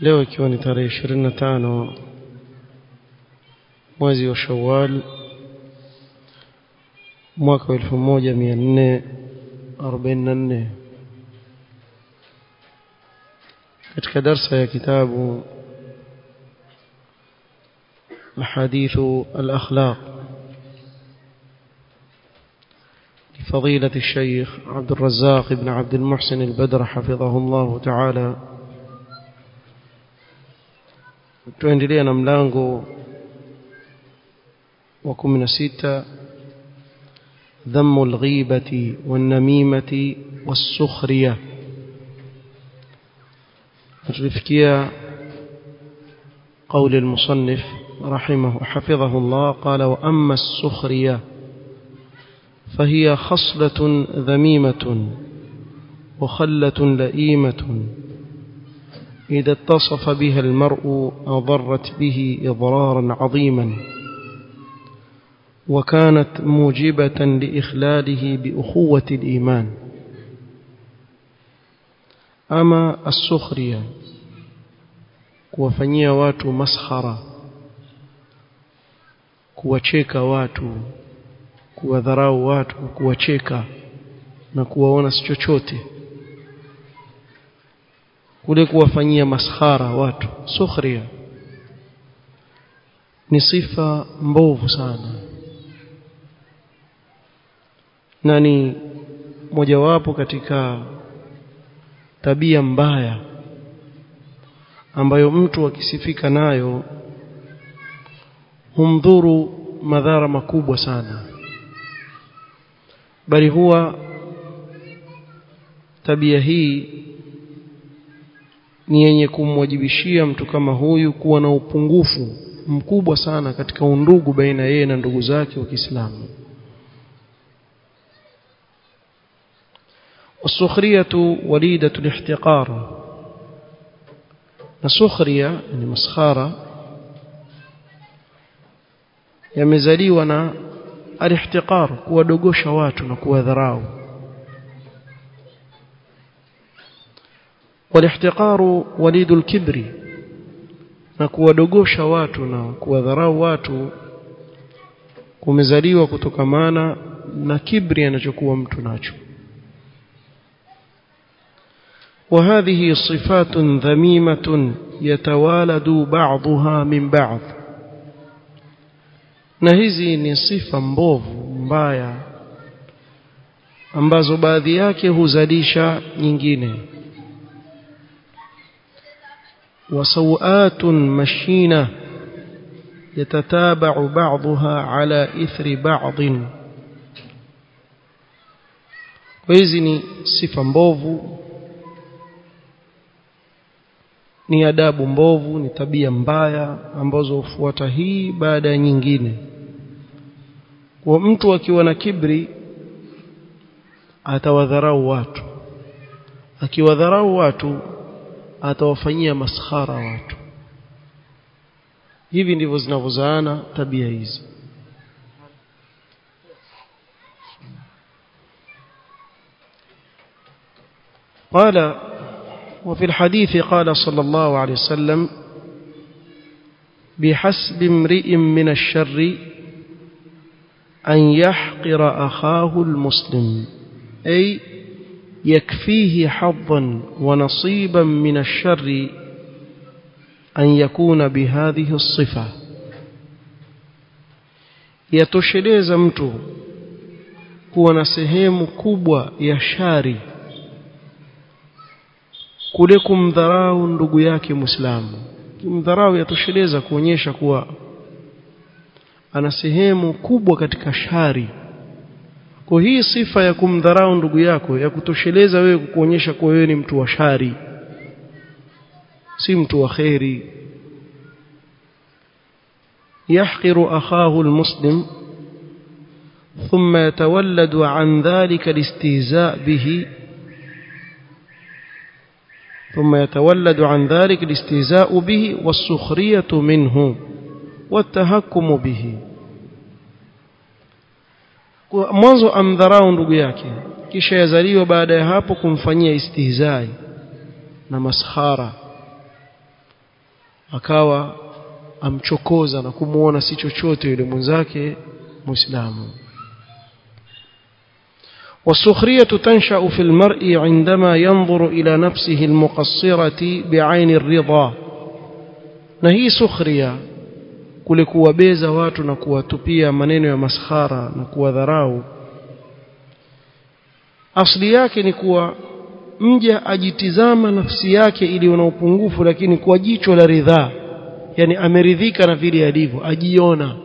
Leo ikiwa ni tarehe 25 mwezi wa Shawwal mwaka wa 1444 katika darsa ya kitabu أحاديث الأخلاق لفضيلة الشيخ عبد الرزاق بن عبد المحسن البدر حفظه الله تعالى tuendelea na mlango wa 16 ذم الغيبة والنميمة والسخرية tulifikia قول المصنف رحمه حفظه الله قال وأما السخرية فهي خصلة ذميمة وخلة لئيمة إذا اتصف بها المرء أضرت به إضرارا عظيما وكانت موجبة لإخلاله بأخوة الإيمان. أما السخرية كوفنية وات مسخرة كوشيكا وات كوذراو وات كوشيكا نكوونس جوشوتي كو kule kuwafanyia maskhara watu. Sukhria ni sifa mbovu sana. Na ni mojawapo katika tabia mbaya ambayo mtu akisifika nayo humdhuru madhara makubwa sana. Bali huwa tabia hii ni yenye kumwajibishia mtu kama huyu kuwa na upungufu mkubwa sana katika undugu baina yeye na ndugu zake wa Kiislamu والسخريه وليده الاحتقار na sukhria ni maskhara yamezaliwa na alihtiqar kuwadogosha watu na kuwadharau walihtiqar walidu alkibri na kuwadogosha watu na kuwadharau watu kumezaliwa kutokamana na kibri anachokuwa mtu nacho وهذه صفات ذميمة يتوالد بعضها من بعض na hizi ni sifa mbovu mbaya ambazo baadhi yake huzalisha nyingine وسوءات مشينة يتتابع بعضها على إثر بعض وhizi ni sifa mbovu ni adabu mbovu ni tabia mbaya ambazo hufuata hii baada ya nyingine kwa mtu akiwa na kibri atawadharau watu akiwadharau watu atawafanyia maskhara watu. Hivi ndivyo zinavyozaana tabia hizi. قال وفي الحديث قال صلى الله عليه وسلم بحسب امرئ من الشر أن يحقر أخاه المسلم أي يكفيه حظا ونصيبا من الشر أن يكون بهذه الصفة yatosheleza mtu kuwa na sehemu kubwa ya shari kule kumdharau ndugu yake Muislamu kumdharau yatosheleza kuonyesha kuwa ana sehemu kubwa katika shari kwa hii sifa ya kumdharau ndugu yako ya kutosheleza wewe kukuonyesha kuwa wewe ni mtu wa shari si mtu wa kheri يحقر أخاه المسلم ثم يتولد عن ذلك الاستهزاء به ثم يتولد عن ذلك الاستهزاء به والسخرية منه والتهكم به mwanzo amdharau ndugu yake kisha yazaliwa baada ya hapo kumfanyia istihzai na maskhara akawa amchokoza na kumuona si chochote yule mwenzake muislamu والسخرية تنشأ في المرء عندما ينظر إلى نفسه المقصرة بعين الرضا نهي سخرية kule kuwabeza watu na kuwatupia maneno ya maskhara na kuwadharau asli yake ni kuwa mja ajitizama nafsi yake iliyo na upungufu lakini kwa jicho la ridhaa yani ameridhika na vile alivyo ajiona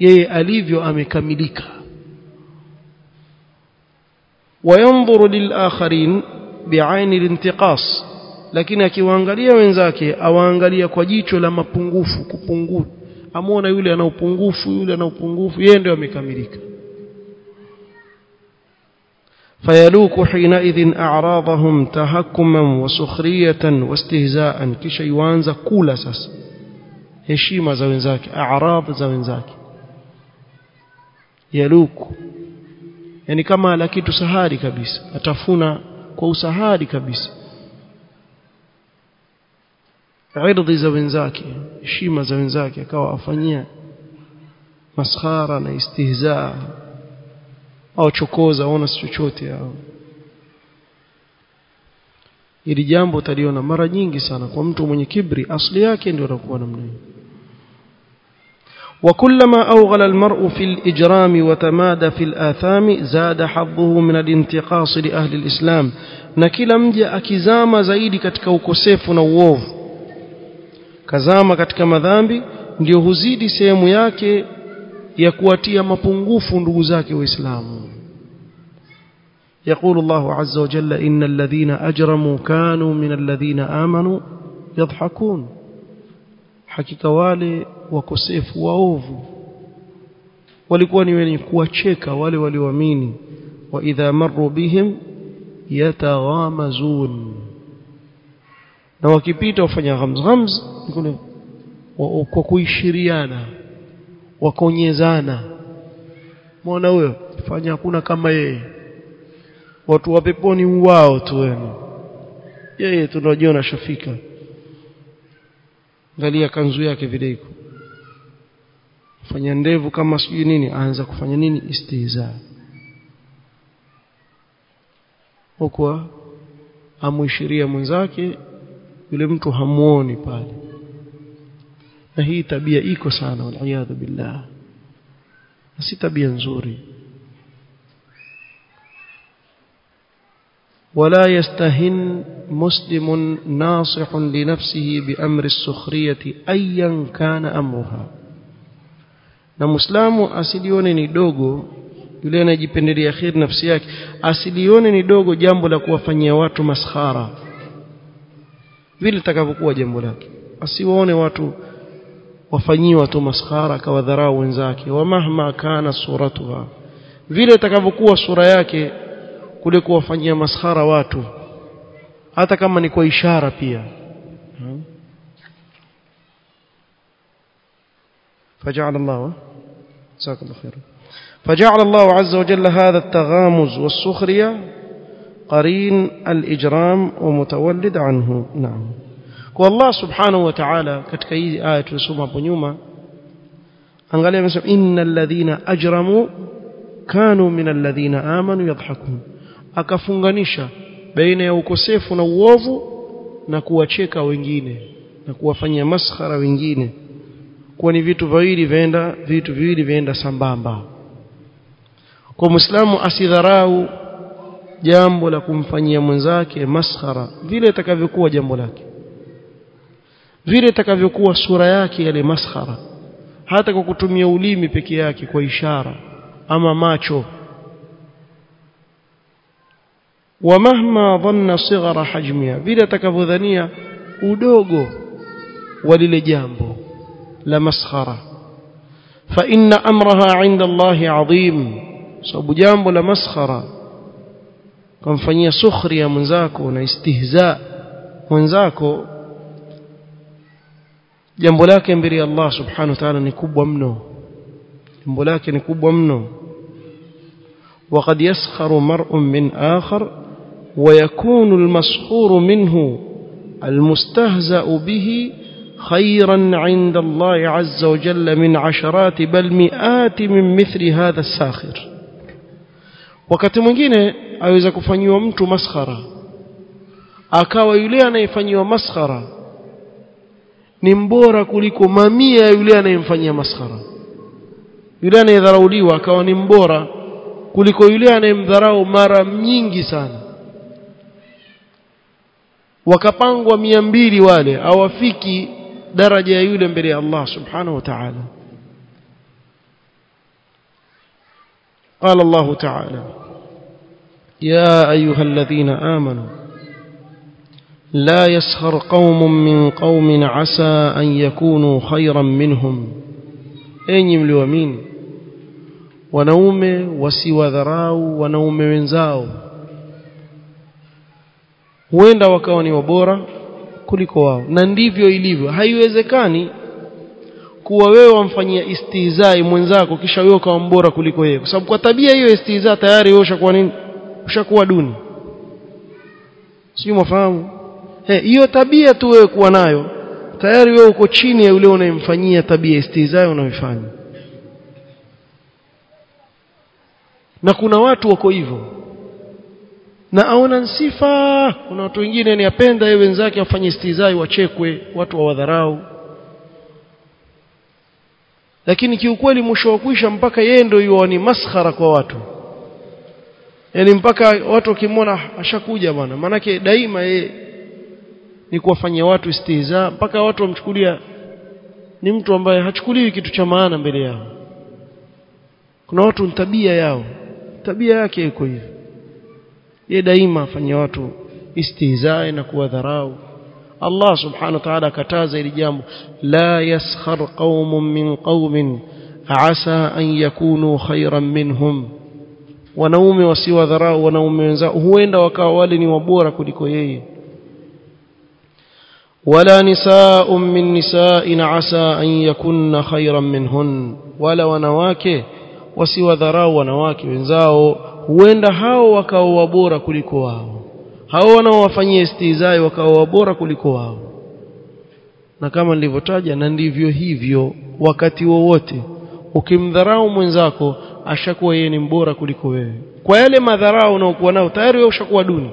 yeye alivyo amekamilika وينظر للآخرين بعين الانتقاص lakini akiwaangalia wenzake awaangalia kwa jicho la mapungufu kupungufu amuona yule ana upungufu yule ana upungufu yeye ndio amekamilika فيلوك حينئذ أعراضهم تهكما وسخرية واستهزاء kisha yuanza kula sasa heshima za wenzake a'rad za wenzake yaluku yani kama ala kitu sahari kabisa atafuna Irdhi za wenzake heshima za wenzake akawa afanyia maskhara na istihzaa au chokoza ona si chochote hao ili jambo utaliona mara nyingi sana kwa mtu mwenye kibri asli yake ndio anakuwa namna hiyo وكلما أوغل المرء في الإجرام وتمادى في الآثام زاد حظه من الانتقاص لأهل الإسلام na kila mja akizama zaidi katika ukosefu na uovu kazama katika madhambi ndio huzidi sehemu yake ya kuwatia mapungufu ndugu zake waislamu يقول الله عز وجل إن الذين أجرموا كانوا من الذين آمنوا يضحكون hakika wale wakosefu waovu walikuwa ni wenye kuwacheka wale walioamini wa idha marru bihim yataghamazun na wakipita wafanya ghamz ghamz kule kwa kuishiriana wakonyezana mwana huyo? Fanya hakuna kama yeye. Watu wa peponi wao tu wenu. Yeye tunajiona shafika. Angalia kanzu yake vile iko. Fanya ndevu kama sijui nini aanza kufanya nini? Istiza. Huko amuishiria mwenzake yule mtu hamuoni pale na hii tabia iko sana waliyadhu billah na si tabia nzuri ولا يستهن مسلم ناصح لنفسه بأمر السخرية أيا كان أمرها na muislamu asilione ni dogo yule anajipendelea khir nafsi yake asilione ni dogo jambo la kuwafanyia watu maskhara vile litakavyokuwa jambo lake asiwaone watu wafanyiwa tu maskhara kawadharau wenzake wa mahma kana suratuha vile itakavyokuwa sura yake kule kuwafanyia maskhara watu hata kama ni kwa ishara pia فجعل الله جزاك الله خيرا فجعل الله عز وجل هذا التغامز والسخرية قرين الإجرام ومتولد عنه نعم والله سبحانه وتعالى katika hii aya tulisoma hapo nyuma angalia amesema innal ladhina ajramu kanu minal ladhina amanu yadhhakun akafunganisha baina ya ukosefu na uovu na kuwacheka wengine na kuwafanyia maskhara wengine kuwa ni vitu viwili vienda vitu viwili vienda sambamba kwa muislamu asidharau jambo la kumfanyia mwenzake maskhara vile itakavyokuwa jambo lake vile itakavyokuwa sura yake yale maskhara hata kwa kutumia ulimi peke yake kwa ishara ama macho. Wa mahma dhanna sighara hajmiha vile atakavyodhania udogo wa lile jambo la maskhara. Fa inna amraha 'inda Allah 'azim sababu jambo la maskhara kumfanyia sukhria mwenzako na istihza mwenzako jambo lake mbele ya Allah subhanahu wa ta'ala ni kubwa mno jambo lake ni kubwa mno وقد يسخر مرء من آخر ويكون المسخور منه المستهزأ به خيرا عند الله عز وجل من عشرات بل مئات من مثل هذا الساخر wakati mwingine aweza kufanyiwa mtu maskhara akawa yule anayefanyiwa maskhara ni mbora kuliko mamia ya yule anayemfanyia maskhara yule anayedharauliwa akawa ni mbora kuliko yule anayemdharau mara nyingi sana wakapangwa mia mbili wale hawafiki daraja ya yule mbele ya Allah subhanahu wa ta'ala قال الله تعالى يا أيها الذين آمنوا لا يسخر قوم من قوم عسى أن يكونوا خيرا منهم أين ملومين wanaume wasiwadharau wanaume wenzao huenda wakawa ni wabora kuliko wao na ndivyo ilivyo haiwezekani kuwa wewe wamfanyia istihzai mwenzako kisha wewe ukawa mbora kuliko yeye kwa sababu kwa tabia hiyo istihza tayari wewe ushakuwa nini Ushakuwa duni. Sio mafahamu hiyo tabia tu wewe kuwa nayo tayari wewe uko chini ya yule unayemfanyia tabia istihzai unaoifanya na kuna watu wako hivyo. Na aona sifa. Kuna watu wengine ni apenda yeye wenzake afanye istizai wachekwe watu wawadharau. Lakini kiukweli mwisho wa kuisha mpaka yeye ndio yuo ni maskhara kwa watu yani mpaka watu wakimwona ashakuja bwana. Manake daima ye ni kuwafanyia watu istihza. Mpaka watu wamchukulia ni mtu ambaye hachukuliwi kitu cha maana mbele yao. Kuna watu tabia yao. Tabia yake iko hivi. Ye daima afanyia watu istihzai na kuwadharau. Allah subhanahu wa ta'ala akataza ili jambo. La yaskhar qaumun min qaumin asa an yakunu khayran minhum wanaume wasiwadharau wanaume wenzao huenda wakawa wale ni wabora kuliko yeye. Wala nisaa min nisa'in asa an yakunna khayran minhun. Wala wanawake wasiwadharau wanawake wenzao huenda hao wakawa wabora kuliko wao. Hao wanaowafanyia istizai wakawa wabora kuliko wao. Na kama nilivyotaja na ndivyo hivyo wakati wowote ukimdharau mwenzako ashakuwa yeye ni mbora kuliko wewe kwa yale madharau unaokuwa nao tayari wewe ushakuwa duni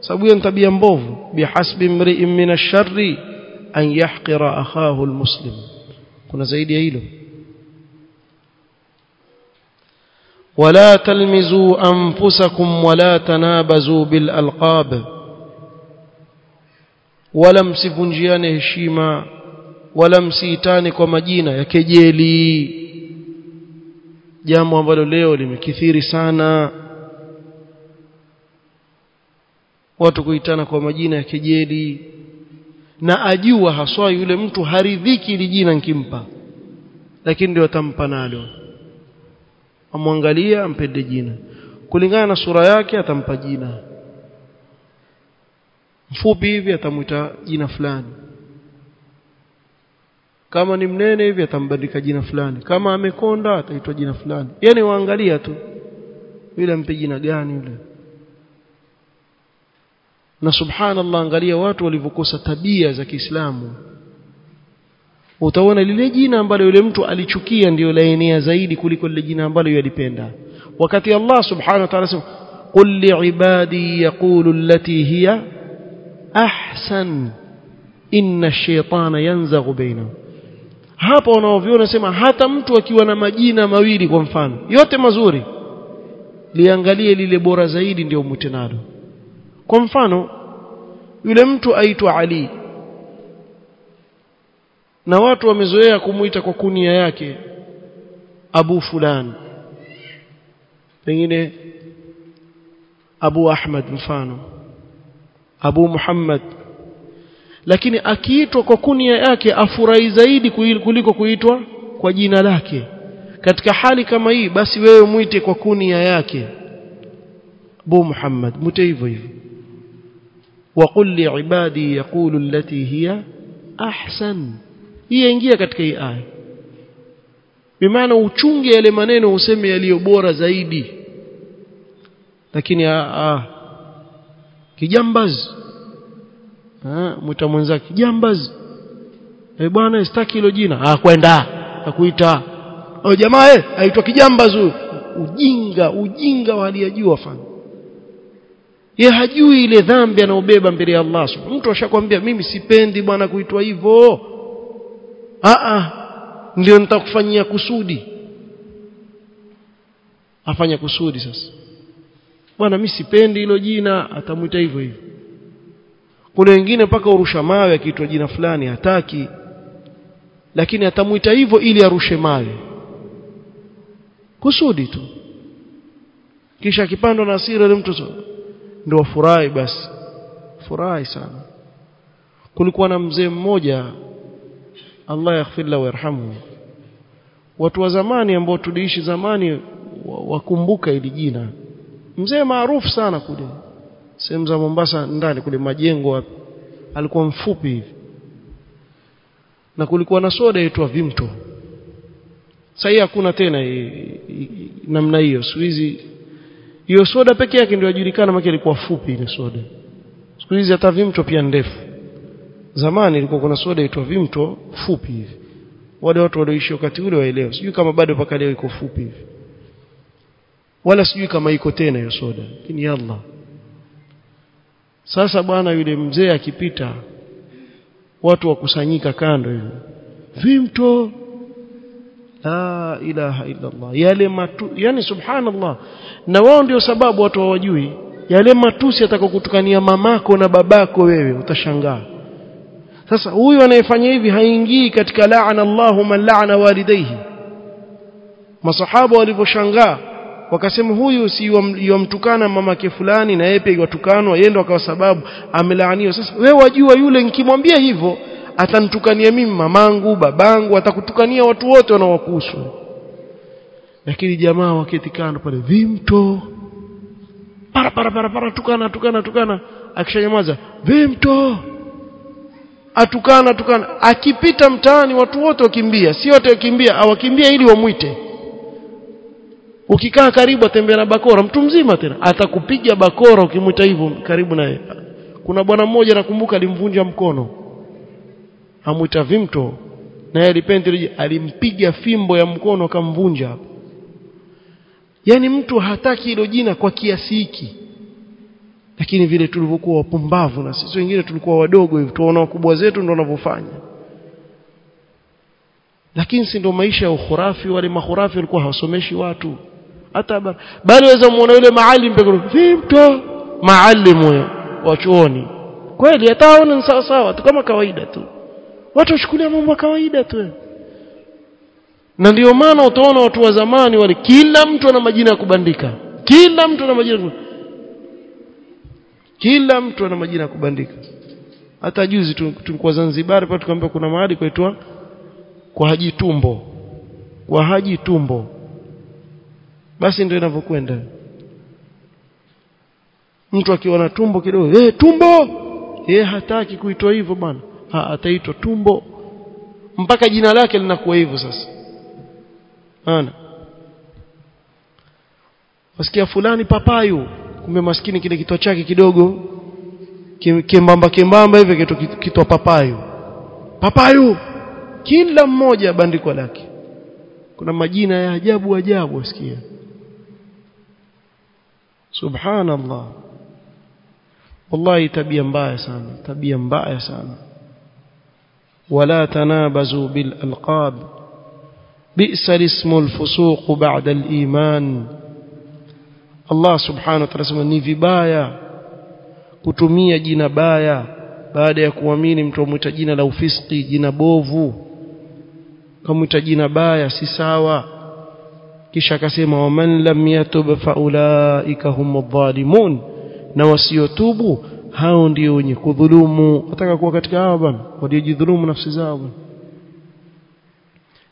sababu hiyo ni tabia mbovu bihasbi mri'in min ash-sharri an yahqira akhahu almuslim kuna zaidi ya hilo ولا تلمزوا أنفسكم ولا تنابزوا بالألقاب ولا msivunjiane heshima wala msiitane kwa majina ya kejeli jambo ambalo leo limekithiri sana watu kuitana kwa majina ya kejeli na ajua haswa yule mtu haridhiki ili jina nkimpa lakini ndio atampa nalo. Amwangalia ampende jina. Kulingana na sura yake atampa jina. Mfupi hivi atamwita jina fulani kama ni mnene hivi atambandika jina fulani. Kama amekonda ataitwa jina fulani. Yani waangalia tu. Yule ampe jina gani yule? Na subhanallah angalia watu walivyokosa tabia za Kiislamu. Utaona lile jina ambalo yule mtu alichukia ndio laenea zaidi kuliko lile jina ambalo yalipenda wakati Allah subhanahu wa ta'ala sema qul li'ibadi yaqulu allati hiya ahsan inna ash-shaytana yanzaghu bainahum hapa wanaoviona sema hata mtu akiwa na majina mawili kwa mfano yote mazuri liangalie lile bora zaidi ndio umute nalo. Kwa mfano yule mtu aitwa Ali na watu wamezoea kumuita kwa kunia yake Abu fulan. Pengine Abu Ahmad mfano Abu Muhammad lakini akiitwa kwa kunia yake afurahi zaidi kuliko kuitwa kwa jina lake katika hali kama hii basi wewe mwite kwa kunia yake Abu Muhammad mwite hivyo hivyo وقل لعبادي يقول التي هي أحسن hii ingia katika hii aya bimaana uchunge yale maneno useme yaliyo bora zaidi lakini a kijambazi ah mwita mwenzake jambazi. Eh bwana sitaki hilo jina. Ah kwenda. Akuita oh jamaa eh aitwa kijambazi ujinga ujinga wa hali ya juu ye hajui ile dhambi anaobeba mbele ya Allah mtu ashakwambia mimi sipendi bwana kuitwa hivyo. A a ndio nitakufanyia kusudi. Afanya kusudi sasa. Bwana mimi sipendi hilo jina. Atamuita hivyo hivyo kuna wengine mpaka urusha mawe akiitwa jina fulani hataki. Lakini atamuita hivyo ili arushe mawe. Kusudi tu. Kisha akipandwa na hasira ile mtu ndio afurahi basi. Furahi sana. Kulikuwa na mzee mmoja Allah yaghfir lahu yarhamu. Watu wa zamani ambao tuliishi zamani wakumbuka ili jina. Mzee maarufu sana kule sehemu za Mombasa ndani kule majengo alikuwa mfupi hivi. Na kulikuwa na soda inaitwa Vimto. Sasa hakuna tena namna hiyo. Siku hizi hiyo soda pekee yake ndio yajulikana maana ilikuwa fupi ile soda. Siku hizi hata Vimto pia ndefu. Zamani ilikuwa kuna soda inaitwa Vimto fupi hivi. Wale watu walioishi wakati ule waelewa sijui kama bado paka leo iko fupi hivi. Wala sijui kama iko tena hiyo soda. Lakini sasa bwana yule mzee akipita watu wakusanyika kando hivi vimto. La ilaha illa Allah yale matu yani subhanallah. Na wao ndio sababu watu hawajui. Yale matusi atakokutukania mamako na babako wewe utashangaa. Sasa huyu anayefanya hivi haingii katika laana Allahu man laana walidayhi. Masahaba walivyoshangaa wakasema huyu si yomtukana mamake fulani na yeye pia yatukanwa yeye ndo akawa sababu amelaaniwa. Sasa wewe wajua yule nikimwambia hivyo atanitukania mimi mamangu babangu atakutukania watu wote wanaowakuhusu. Lakini jamaa waketi kando pale vimto. Para para para para tukana tukana tukana. Akishanyamaza vimto. Atukana tukana. Akipita mtaani watu wote wakimbia. Si wote wakimbia awakimbia ili wamwite ukikaa karibu atembea na bakora mtu mzima tena atakupiga bakora ukimwita hivyo karibu naye. Kuna bwana mmoja nakumbuka alimvunja mkono. Amwita vimto naye alipendi alimpiga fimbo ya mkono akamvunja. Hapo yani mtu hataki hilo jina kwa kiasi hiki. Lakini vile tulivyokuwa wapumbavu na sisi wengine tulikuwa wadogo hivi tuona wakubwa zetu ndio wanavyofanya. Lakini si ndio maisha ya ukhurafi wale makhurafi walikuwa hawasomeshi watu hata bali waweza muona yule maalim pekee mtu. Maalim wa chuoni. Kweli hataona sawa sawa tu kama kawaida tu. Watu washukulia mambo kawaida tu. Na ndio maana utaona watu wa zamani wale kila mtu ana majina ya kubandika. Kila mtu ana majina kila mtu ana majina ya kubandika. Hata juzi tulikuwa Zanzibar pale tukaambia kuna mahali kwaitwa kwa haji tumbo. Kwa haji tumbo basi ndio inavyokwenda. Mtu akiwa na tumbo kidogo eh tumbo! Yeye hataki kuitwa hivyo bwana. Ha ataitwa tumbo. Mpaka jina lake linakuwa hivyo sasa. Ana wasikia fulani papayu kumbe maskini kile kitwa chake kidogo. Kembamba kembamba hivi kitu kitwa papayu. Papayu! Kila mmoja bandiko lake. Kuna majina ya ajabu ajabu wasikia subhanallah wallahi tabia mbaya sana tabia mbaya sana ولا تنابزوا بالألقاب بئس الاسم الفسوق بعد الإيمان الله سبحانه وتعالى ni vibaya kutumia jina baya baada ya kuamini mtu amwita jina la ufiski jina bovu kamwita jina baya si sawa kisha akasema waman lam yatub faulaika humudh-dhalimun na wasiotubu hao ndio wenye kudhulumu wataka kuwa katika hao bwana waliojidhulumu nafsi zao bwana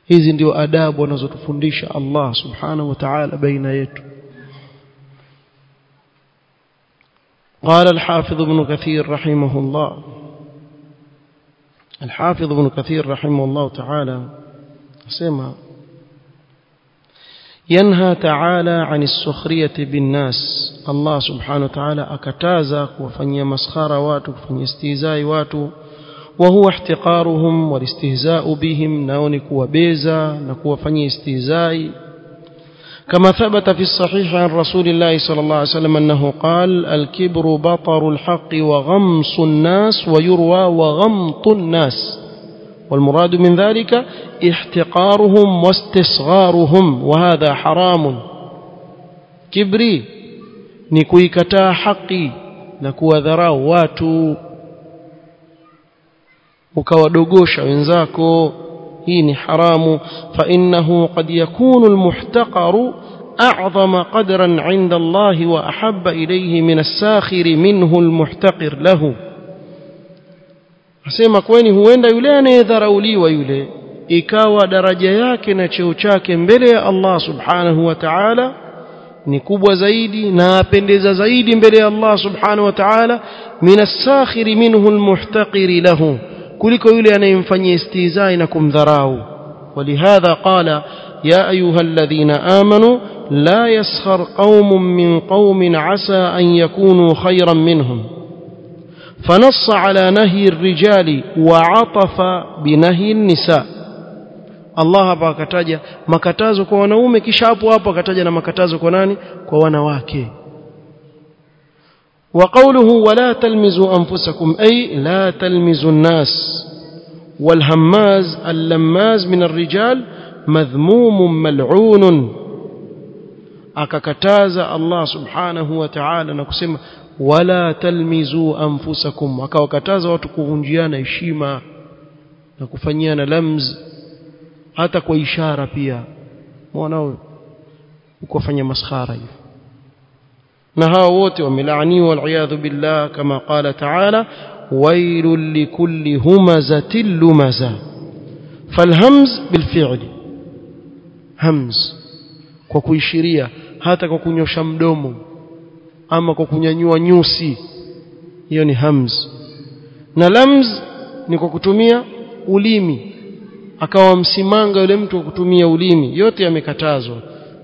hizi ndio adabu anazotufundisha Allah subhanahu wa ta'ala baina yetu قال الحافظ ابن كثير رحمه الله الحافظ ابن كثير رحمه الله تعالى سمع ينهى تعالى عن السخرية بالناس. الله سبحانه وتعالى أكتازا وفني مسخرة واتو وفني استهزاء واتو. وهو احتقارهم والاستهزاء بهم. نونك وبيزا نكو فني استهزاء. كما ثبت في الصحيح عن رسول الله صلى الله عليه وسلم أنه قال الكبر بطر الحق وغمص الناس ويروى وغمط الناس. والمراد من ذلك احتقارهم واستصغارهم وهذا حرام. كبري نكوي كتا حقي نكوى ذرا واتو. وكوى دوغوشا وينزاكو هيني حرام. فإنه قد يكون المحتقر أعظم قدرا عند الله وأحب إليه من الساخر منه المحتقر له. Asema kweni huenda yule anayedharauliwa yule ikawa daraja yake na cheo chake mbele ya Allah subhanahu wa ta'ala ni kubwa zaidi na apendeza zaidi mbele ya Allah subhanahu wa ta'ala min as-sakhir minhu almuhtaqir lahu kuliko yule anayemfanyia istizai na kumdharau ولهذا قال يا أيها الذين آمنوا لا يسخر قوم من قوم عسى أن يكونوا خيرا منهم فنص على نهي الرجال وعطف بنهي النساء Allah hapa akataja makatazo kwa wanaume kisha hapo hapo akataja na makatazo kwa nani kwa wanawake وقوله ولا تلمزوا أنفسكم أي لا تلمزوا الناس والهماز اللماز من الرجال مذموم ملعون akakataza Allah subhanahu wa ta'ala na kusema wala talmizu anfusakum. Akawakataza watu kuvunjiana heshima na kufanyiana lamz hata kwa ishara pia. Mwanao ukafanya maskhara hiyo na hao wote wamelaaniwa waliyadhu billah kama qala ta'ala wailul likulli humazatil lumaza. Falhamz bilfi'li. Hamz. Kwa kuishiria hata kwa kunyosha mdomo ama kwa kunyanyua nyusi hiyo ni hamz na lamz ni kwa kutumia ulimi akawa msimanga yule mtu kwa kutumia ulimi yote yamekatazwa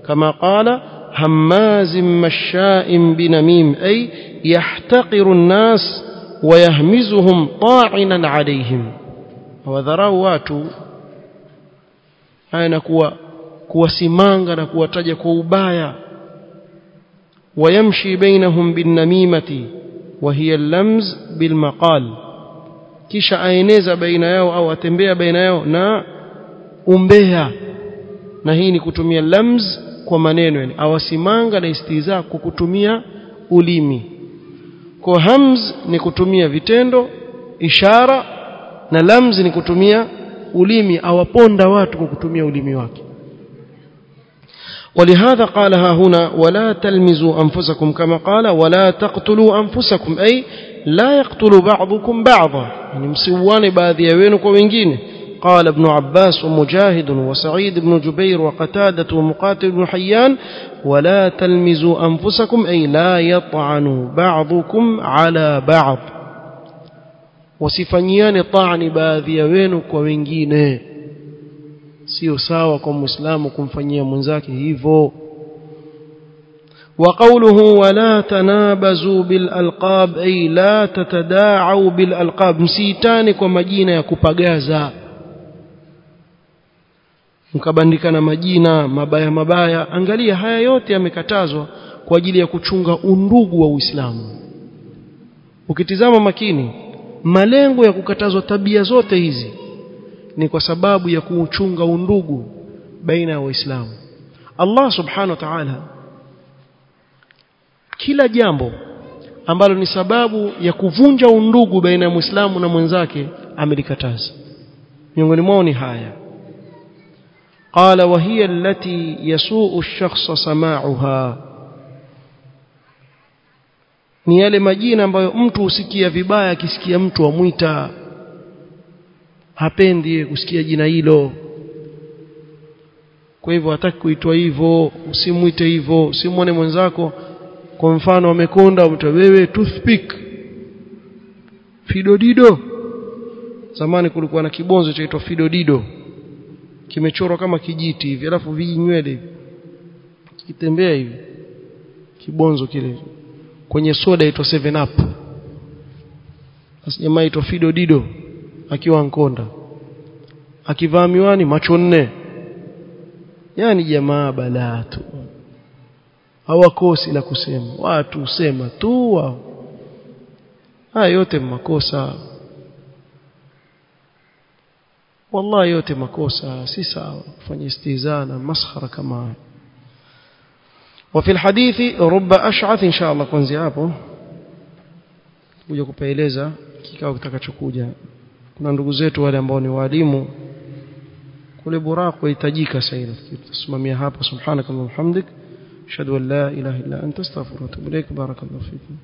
kama qala هماز مشاء بنميم أي يحتقر الناس ويهمزهم طاعنا عليهم وذروا watu haya kuwa kuwasimanga na kuwataja kwa ubaya ويمشي بينهم بالنميمة وهي اللمز بالمقال kisha aeneza baina yao au atembea baina yao na umbea na hii ni kutumia lamz kwa maneno yani awasimanga na istiza kwa kutumia ulimi kwa hamz ni kutumia vitendo ishara na lamz ni kutumia ulimi awaponda watu kwa kutumia ulimi wake ولهذا قالها هنا ولا تلمزوا أنفسكم كما قال ولا تقتلوا أنفسكم أي لا يقتل بعضكم بعضا. يعني مسوان بعض يوينك وينجينه قال ابن عباس ومجاهد وسعيد بن جبير وقتادة ومقاتل بن حيان ولا تلمزوا أنفسكم أي لا يطعن بعضكم على بعض. وسفنيان طعن باذي وينك ووينجينه sio sawa kwa muislamu kumfanyia mwenzake hivyo وقوله ولا تنابزوا بالالقاب اي لا تتداعوا بالالقاب msiitane kwa majina ya kupagaza mkabandikana majina mabaya mabaya angalia haya yote yamekatazwa kwa ajili ya kuchunga undugu wa Uislamu ukitizama makini malengo ya kukatazwa tabia zote hizi ni kwa sababu ya kuuchunga undugu baina ya waislamu. Allah subhanahu wa ta'ala kila jambo ambalo ni sababu ya kuvunja undugu baina ya Muislamu na mwenzake amelikataza. Miongoni mwao ni haya. Qala wa hiya allati yasuu ash-shakhsa sama'uha. Ni yale majina ambayo mtu husikia vibaya akisikia mtu amwita hapendi kusikia jina hilo. Kwa hivyo hataki kuitwa hivyo usimuite hivyo usimwone mwenzako. Kwa mfano amekonda mtu wewe toothpick. Fidodido. Zamani kulikuwa na kibonzo chaitwa fidodido. Kimechorwa kama kijiti hivi alafu vijinywele kitembea hivi. Kibonzo kile. Kwenye soda itwa 7 up. Asijamaa jamaa itwa fidodido akiwa nkonda akivaa miwani macho nne yani jamaa balaa tu hawakosi la kusema watu sema tu wao haya yote makosa wallahi yote makosa si sawa kufanya istihzaa na maskhara kama haya وفي الحديث رب أشعث إن شاء الله kuanzia hapo kuja kupaeleza kikao kitakachokuja kuna ndugu zetu wale ambao ni walimu kule Buraq sasa hivi. Tusimamia hapa. Subhanakallahumma hamdik ashhadu an la ilaha illa anta astaghfiruka wa atubu ilaik barakallahu fikum